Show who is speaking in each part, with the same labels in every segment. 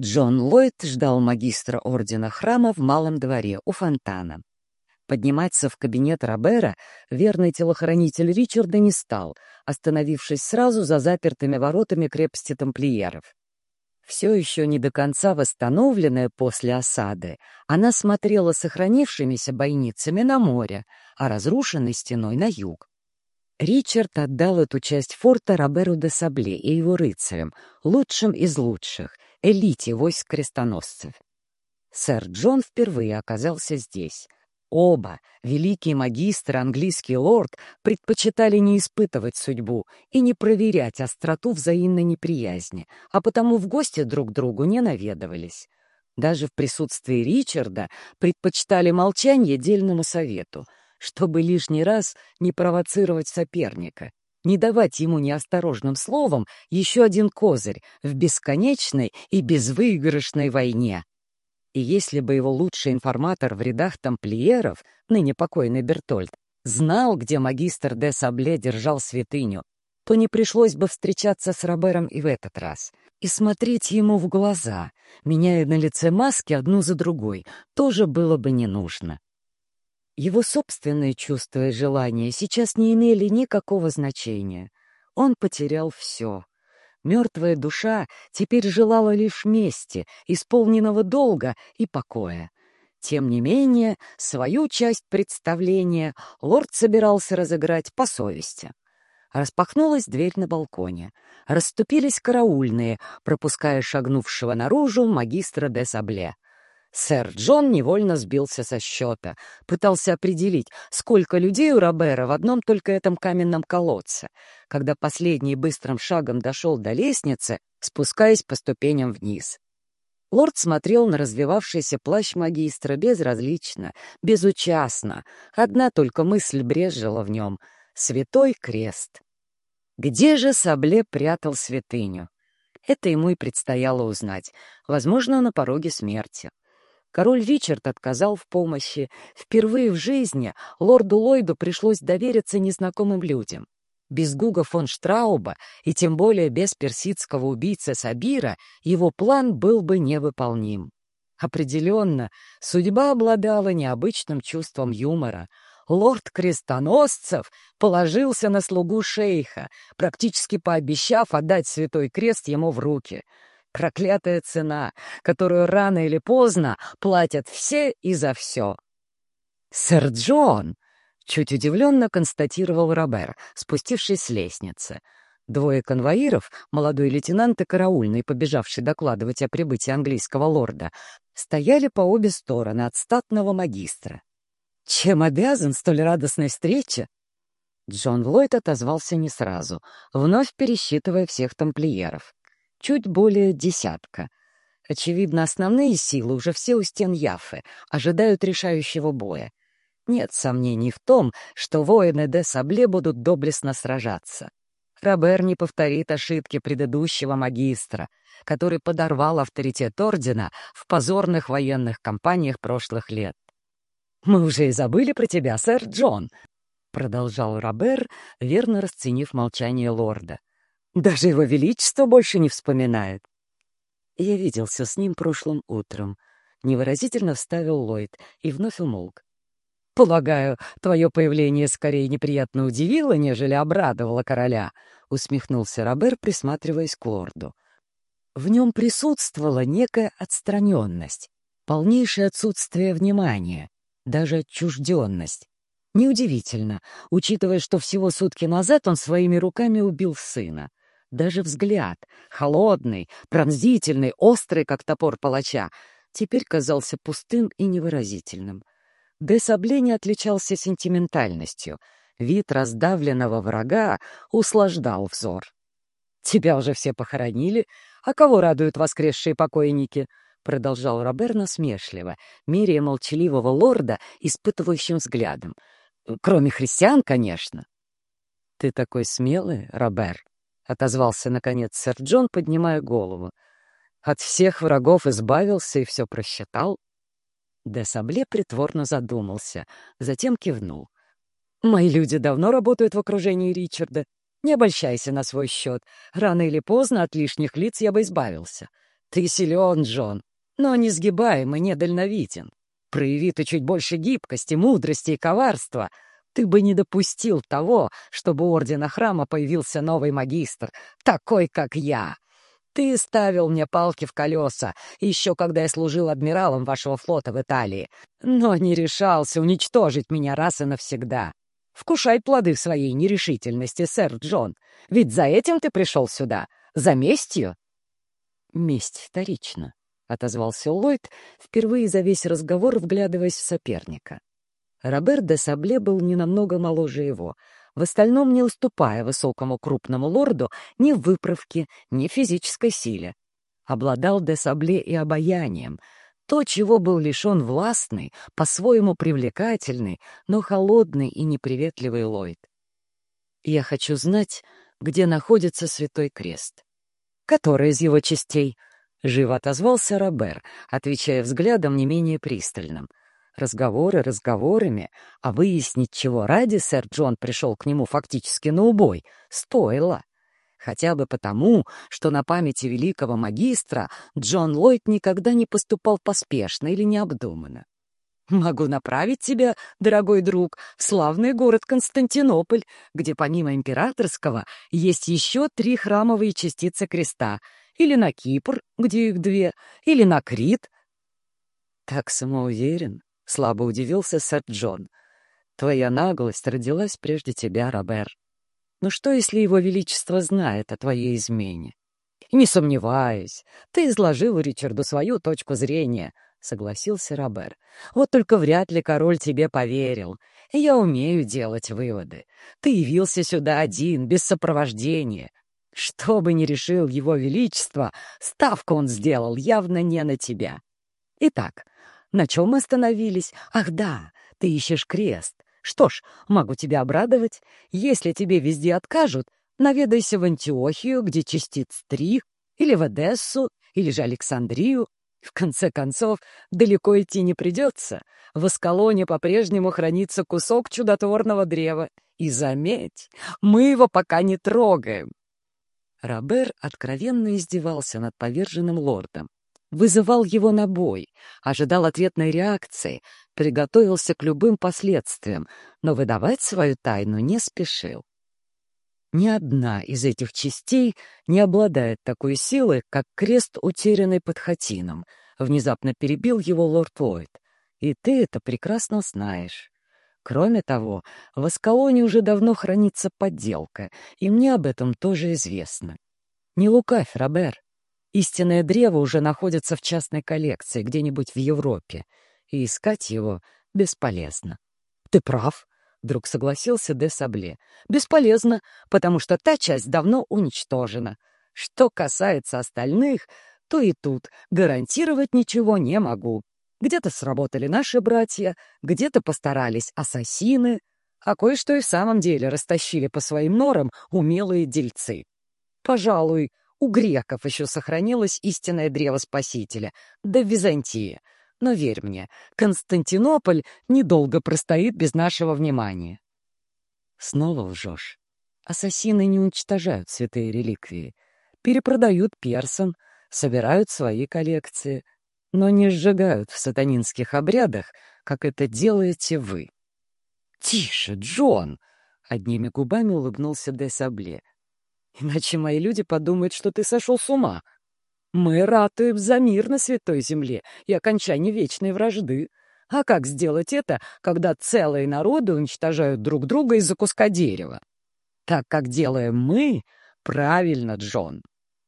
Speaker 1: Джон Ллойд ждал магистра ордена храма в малом дворе у фонтана. Подниматься в кабинет Робера верный телохранитель Ричарда не стал, остановившись сразу за запертыми воротами крепости тамплиеров. Все еще не до конца восстановленная после осады, она смотрела сохранившимися бойницами на море, а разрушенной стеной на юг. Ричард отдал эту часть форта Роберу де Сабле и его рыцарям, лучшим из лучших, элите войск крестоносцев. Сэр Джон впервые оказался здесь. Оба, великий магистр английский лорд, предпочитали не испытывать судьбу и не проверять остроту взаимной неприязни, а потому в гости друг другу не наведывались. Даже в присутствии Ричарда предпочитали молчание дельному совету, чтобы лишний раз не провоцировать соперника не давать ему неосторожным словом еще один козырь в бесконечной и безвыигрышной войне. И если бы его лучший информатор в рядах тамплиеров, ныне покойный Бертольд, знал, где магистр де Сабле держал святыню, то не пришлось бы встречаться с Робером и в этот раз. И смотреть ему в глаза, меняя на лице маски одну за другой, тоже было бы не нужно. Его собственные чувства и желания сейчас не имели никакого значения. Он потерял все. Мертвая душа теперь желала лишь мести, исполненного долга и покоя. Тем не менее, свою часть представления лорд собирался разыграть по совести. Распахнулась дверь на балконе. Расступились караульные, пропуская шагнувшего наружу магистра де Сабле. Сэр Джон невольно сбился со счета, пытался определить, сколько людей у Робера в одном только этом каменном колодце, когда последний быстрым шагом дошел до лестницы, спускаясь по ступеням вниз. Лорд смотрел на развивавшийся плащ магистра безразлично, безучастно. Одна только мысль брежила в нем — святой крест. Где же Сабле прятал святыню? Это ему и предстояло узнать, возможно, на пороге смерти. Король Ричард отказал в помощи. Впервые в жизни лорду Ллойду пришлось довериться незнакомым людям. Без Гуга фон Штрауба и тем более без персидского убийцы Сабира его план был бы невыполним. Определенно, судьба обладала необычным чувством юмора. Лорд Крестоносцев положился на слугу шейха, практически пообещав отдать Святой Крест ему в руки — Проклятая цена, которую рано или поздно платят все и за все. «Сэр Джон!» — чуть удивленно констатировал Робер, спустившись с лестницы. Двое конвоиров, молодой лейтенант и караульный, побежавший докладывать о прибытии английского лорда, стояли по обе стороны от статного магистра. «Чем обязан столь радостной встрече?» Джон Ллойд отозвался не сразу, вновь пересчитывая всех тамплиеров чуть более десятка. Очевидно, основные силы уже все у стен Яфы, ожидают решающего боя. Нет сомнений в том, что воины де Сабле будут доблестно сражаться. Робер не повторит ошибки предыдущего магистра, который подорвал авторитет ордена в позорных военных кампаниях прошлых лет. «Мы уже и забыли про тебя, сэр Джон», — продолжал Робер, верно расценив молчание лорда. Даже его величество больше не вспоминает. Я виделся с ним прошлым утром. Невыразительно вставил Ллойд и вновь умолк. «Полагаю, твое появление скорее неприятно удивило, нежели обрадовало короля», — усмехнулся Робер, присматриваясь к лорду. В нем присутствовала некая отстраненность, полнейшее отсутствие внимания, даже отчужденность. Неудивительно, учитывая, что всего сутки назад он своими руками убил сына. Даже взгляд, холодный, пронзительный, острый, как топор палача, теперь казался пустым и невыразительным. Де Сабле не отличался сентиментальностью. Вид раздавленного врага услаждал взор. «Тебя уже все похоронили, а кого радуют воскресшие покойники?» — продолжал Робер насмешливо, меряя молчаливого лорда испытывающим взглядом. «Кроме христиан, конечно». «Ты такой смелый, Робер», — отозвался, наконец, сэр Джон, поднимая голову. «От всех врагов избавился и все просчитал?» Де Сабле притворно задумался, затем кивнул. «Мои люди давно работают в окружении Ричарда. Не обольщайся на свой счет. Рано или поздно от лишних лиц я бы избавился. Ты силен, Джон, но не сгибаем и недальновиден. Прояви ты чуть больше гибкости, мудрости и коварства. Ты бы не допустил того, чтобы у Ордена Храма появился новый магистр, такой, как я. Ты ставил мне палки в колеса, еще когда я служил адмиралом вашего флота в Италии, но не решался уничтожить меня раз и навсегда. Вкушай плоды своей нерешительности, сэр Джон, ведь за этим ты пришел сюда, за местью. Месть вторична, — отозвался Ллойд, впервые за весь разговор вглядываясь в соперника. Робер де Сабле был не намного моложе его, в остальном не уступая высокому крупному лорду ни в выправке, ни в физической силе. Обладал де Сабле и обаянием, то, чего был лишен властный, по-своему привлекательный, но холодный и неприветливый Ллойд. «Я хочу знать, где находится Святой Крест». «Который из его частей?» — живо отозвался Робер, отвечая взглядом не менее пристальным. Разговоры разговорами, а выяснить, чего ради сэр Джон пришел к нему фактически на убой, стоило. Хотя бы потому, что на памяти великого магистра Джон Ллойд никогда не поступал поспешно или необдуманно. Могу направить тебя, дорогой друг, в славный город Константинополь, где помимо императорского есть еще три храмовые частицы креста — или на Кипр, где их две, или на Крит. Так самоуверен, — слабо удивился сэр Джон. Твоя наглость родилась прежде тебя, Робер. Но что, если его величество знает о твоей измене? Не сомневаюсь, ты изложил Ричарду свою точку зрения, — согласился Робер. Вот только вряд ли король тебе поверил. Я умею делать выводы. Ты явился сюда один, без сопровождения. Что бы ни решил его величество, ставку он сделал явно не на тебя. Итак, на чем мы остановились? Ах да, ты ищешь крест. Что ж, могу тебя обрадовать. Если тебе везде откажут, наведайся в Антиохию, где частиц три, или в Одессу, или же Александрию. В конце концов, далеко идти не придется. В Аскалоне по-прежнему хранится кусок чудотворного древа. И заметь, мы его пока не трогаем. Робер откровенно издевался над поверженным лордом, вызывал его на бой, ожидал ответной реакции, приготовился к любым последствиям, но выдавать свою тайну не спешил. Ни одна из этих частей не обладает такой силой, как крест, утерянный под Хатином, внезапно перебил его лорд Ллойд. И ты это прекрасно знаешь. Кроме того, в Аскалоне уже давно хранится подделка, и мне об этом тоже известно. Не лукавь, Робер. Истинное древо уже находится в частной коллекции где-нибудь в Европе, и искать его бесполезно. Ты прав, — вдруг согласился де Сабле. «Бесполезно, потому что та часть давно уничтожена. Что касается остальных, то и тут гарантировать ничего не могу. Где-то сработали наши братья, где-то постарались ассасины, а кое-что и в самом деле растащили по своим норам умелые дельцы. Пожалуй, у греков еще сохранилось истинное древо Спасителя, да в Византии. Но верь мне, Константинополь недолго простоит без нашего внимания. Снова лжешь. Ассасины не уничтожают святые реликвии. Перепродают персам, собирают свои коллекции — но не сжигают в сатанинских обрядах, как это делаете вы. «Тише, Джон!» — одними губами улыбнулся де Сабле. «Иначе мои люди подумают, что ты сошел с ума. Мы ратуем за мир на Святой Земле и окончание вечной вражды. А как сделать это, когда целые народы уничтожают друг друга из-за куска дерева? Так как делаем мы, правильно, Джон.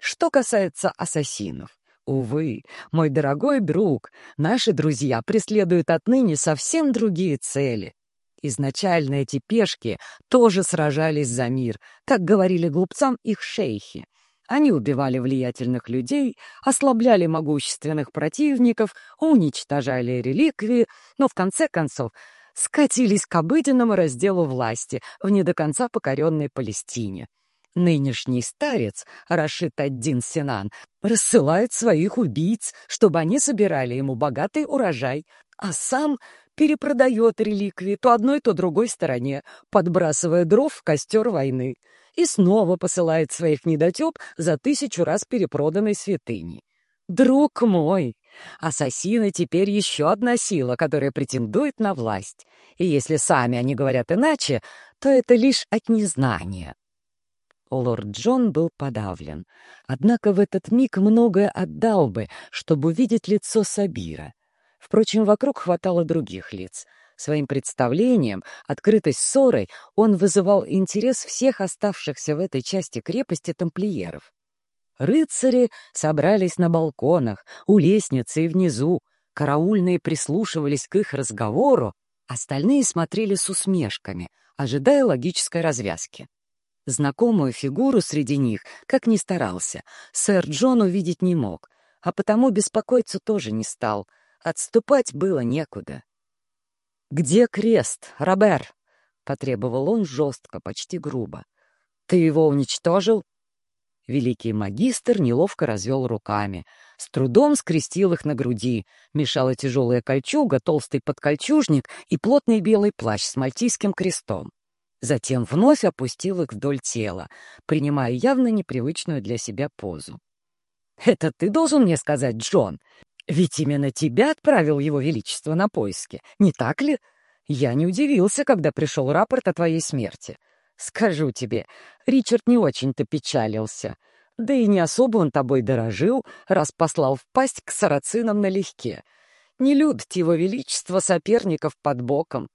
Speaker 1: Что касается ассасинов, Увы, мой дорогой друг, наши друзья преследуют отныне совсем другие цели. Изначально эти пешки тоже сражались за мир, как говорили глупцам их шейхи. Они убивали влиятельных людей, ослабляли могущественных противников, уничтожали реликвии, но в конце концов скатились к обыденному разделу власти в не до конца покоренной Палестине. Нынешний старец, Рашид Аддин Синан, рассылает своих убийц, чтобы они собирали ему богатый урожай, а сам перепродает реликвии то одной, то другой стороне, подбрасывая дров в костер войны, и снова посылает своих недотеп за тысячу раз перепроданной святыни. Друг мой, ассасины теперь еще одна сила, которая претендует на власть. И если сами они говорят иначе, то это лишь от незнания. Лорд Джон был подавлен. Однако в этот миг многое отдал бы, чтобы увидеть лицо Сабира. Впрочем, вокруг хватало других лиц. Своим представлением, открытой ссорой, он вызывал интерес всех оставшихся в этой части крепости тамплиеров. Рыцари собрались на балконах, у лестницы и внизу. Караульные прислушивались к их разговору, остальные смотрели с усмешками, ожидая логической развязки. Знакомую фигуру среди них, как ни старался, сэр Джон увидеть не мог, а потому беспокоиться тоже не стал. Отступать было некуда. «Где крест, Робер?» — потребовал он жестко, почти грубо. «Ты его уничтожил?» Великий магистр неловко развел руками, с трудом скрестил их на груди, мешала тяжелая кольчуга, толстый подкольчужник и плотный белый плащ с мальтийским крестом. Затем вновь опустил их вдоль тела, принимая явно непривычную для себя позу. «Это ты должен мне сказать, Джон? Ведь именно тебя отправил его величество на поиски, не так ли? Я не удивился, когда пришел рапорт о твоей смерти. Скажу тебе, Ричард не очень-то печалился. Да и не особо он тобой дорожил, раз послал в пасть к сарацинам налегке. Не любит его величество соперников под боком.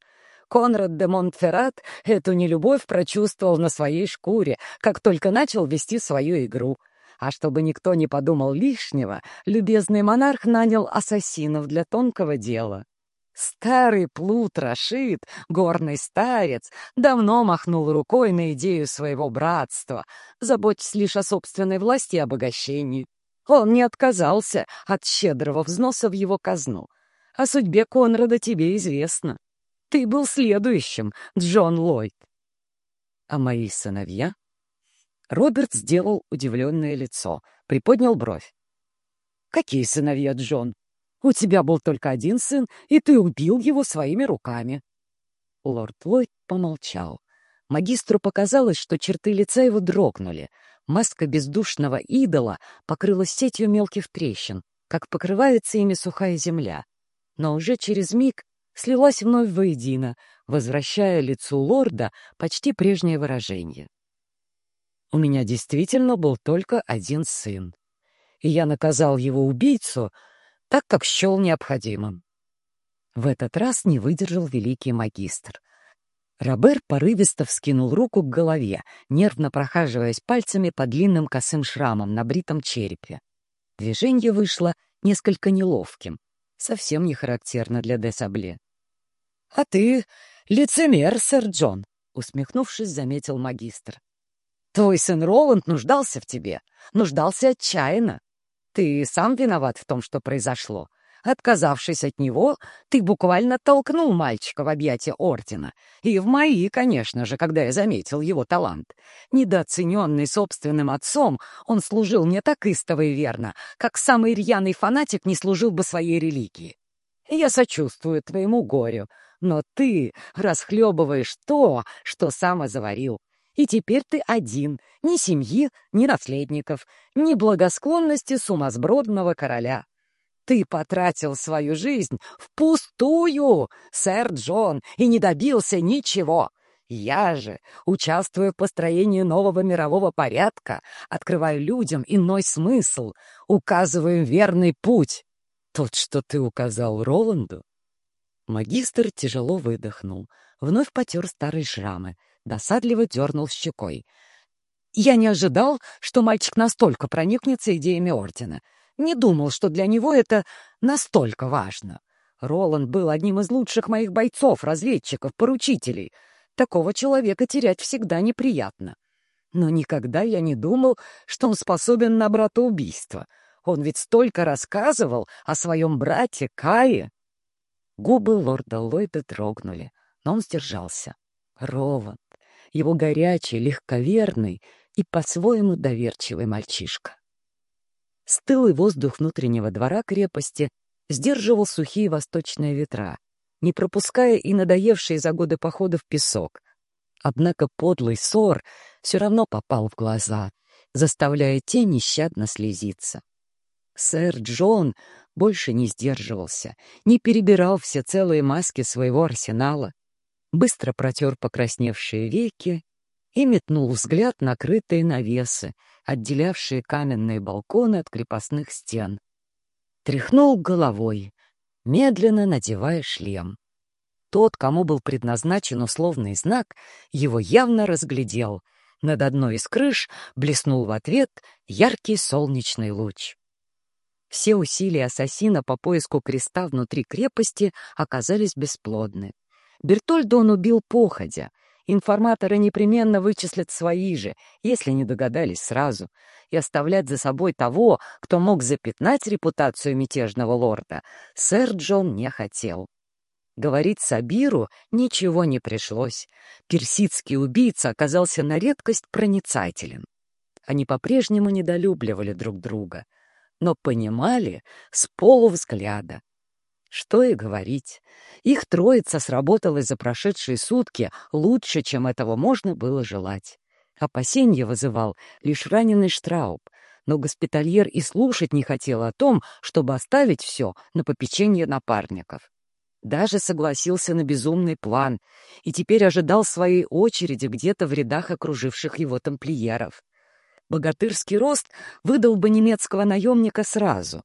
Speaker 1: Конрад де Монтферрат эту нелюбовь прочувствовал на своей шкуре, как только начал вести свою игру. А чтобы никто не подумал лишнего, любезный монарх нанял ассасинов для тонкого дела. Старый плут Рашид, горный старец, давно махнул рукой на идею своего братства, заботясь лишь о собственной власти и обогащении. Он не отказался от щедрого взноса в его казну. О судьбе Конрада тебе известно. Ты был следующим, Джон Ллойд. А мои сыновья? Роберт сделал удивленное лицо, приподнял бровь. «Какие сыновья, Джон? У тебя был только один сын, и ты убил его своими руками». Лорд Ллойд помолчал. Магистру показалось, что черты лица его дрогнули. Маска бездушного идола покрылась сетью мелких трещин, как покрывается ими сухая земля. Но уже через миг слилась вновь воедино, возвращая лицу лорда почти прежнее выражение. «У меня действительно был только один сын, и я наказал его убийцу так как счел необходимым. В этот раз не выдержал великий магистр. Робер порывисто вскинул руку к голове, нервно прохаживаясь пальцами по длинным косым шрамам на бритом черепе. Движение вышло несколько неловким, совсем не характерно для Десабле. — А ты лицемер, сэр Джон, — усмехнувшись, заметил магистр. — Твой сын Роланд нуждался в тебе, нуждался отчаянно. Ты сам виноват в том, что произошло. Отказавшись от него, ты буквально толкнул мальчика в объятия Ордена. И в мои, конечно же, когда я заметил его талант. Недооцененный собственным отцом, он служил мне так истово и верно, как самый рьяный фанатик не служил бы своей религии. Я сочувствую твоему горю, но ты расхлебываешь то, что сам заварил. И теперь ты один, ни семьи, ни наследников, ни благосклонности сумасбродного короля. Ты потратил свою жизнь впустую, сэр Джон, и не добился ничего. Я же, участвую в построении нового мирового порядка, открываю людям иной смысл, указываю верный путь. Тот, что ты указал Роланду? Магистр тяжело выдохнул, вновь потер старые шрамы, досадливо дернул щекой. Я не ожидал, что мальчик настолько проникнется идеями Ордена. Не думал, что для него это настолько важно. Роланд был одним из лучших моих бойцов, разведчиков, поручителей. Такого человека терять всегда неприятно. Но никогда я не думал, что он способен на братоубийство. Он ведь столько рассказывал о своем брате Кае. Губы лорда Ллойда дрогнули, но он сдержался. Роланд, его горячий, легковерный и по-своему доверчивый мальчишка. Стылый воздух внутреннего двора крепости сдерживал сухие восточные ветра, не пропуская и надоевшие за годы походов песок. Однако подлый ссор все равно попал в глаза, заставляя те нещадно слезиться. Сэр Джон больше не сдерживался, не перебирал все целые маски своего арсенала, быстро протер покрасневшие веки и метнул взгляд на крытые навесы, отделявшие каменные балконы от крепостных стен. Тряхнул головой, медленно надевая шлем. Тот, кому был предназначен условный знак, его явно разглядел. Над одной из крыш блеснул в ответ яркий солнечный луч. Все усилия ассасина по поиску креста внутри крепости оказались бесплодны. Бертольда он убил походя. Информаторы непременно вычислят свои же, если не догадались сразу. И оставлять за собой того, кто мог запятнать репутацию мятежного лорда, сэр Джон не хотел. Говорить Сабиру ничего не пришлось. Персидский убийца оказался на редкость проницателен. Они по-прежнему недолюбливали друг друга, но понимали с полувзгляда. Что и говорить. Их троица сработалась за прошедшие сутки лучше, чем этого можно было желать. Опасение вызывал лишь раненый Штрауб, но госпитальер и слушать не хотел о том, чтобы оставить все на попечение напарников. Даже согласился на безумный план и теперь ожидал своей очереди где-то в рядах окруживших его тамплиеров. Богатырский рост выдал бы немецкого наемника сразу.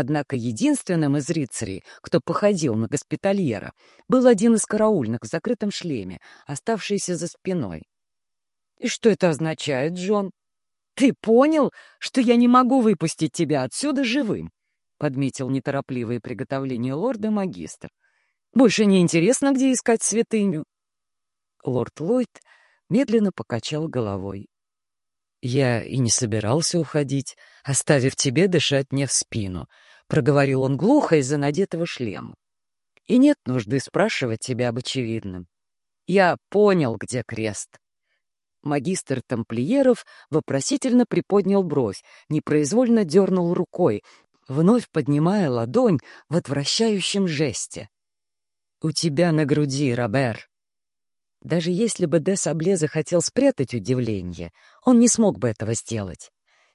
Speaker 1: Однако единственным из рыцарей, кто походил на госпитальера, был один из караульных в закрытом шлеме, оставшийся за спиной. «И что это означает, Джон? Ты понял, что я не могу выпустить тебя отсюда живым?» — подметил неторопливые приготовления лорда-магистр. Больше не интересно, где искать святыню. Лорд Ллойд медленно покачал головой. «Я и не собирался уходить, оставив тебе дышать мне в спину», — проговорил он глухо из-за надетого шлема. «И нет нужды спрашивать тебя об очевидном. Я понял, где крест». Магистр тамплиеров вопросительно приподнял бровь, непроизвольно дернул рукой, вновь поднимая ладонь в отвращающем жесте. «У тебя на груди, Робер». Даже если бы де Сабле захотел спрятать удивление, он не смог бы этого сделать.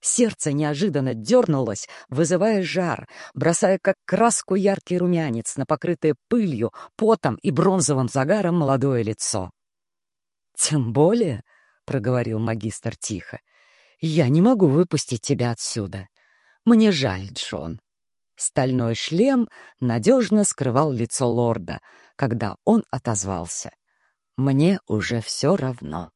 Speaker 1: Сердце неожиданно дернулось, вызывая жар, бросая как краску яркий румянец на покрытое пылью, потом и бронзовым загаром молодое лицо. «Тем более», — проговорил магистр тихо, — «я не могу выпустить тебя отсюда. Мне жаль, Джон. Стальной шлем надежно скрывал лицо лорда, когда он отозвался. «Мне уже все равно».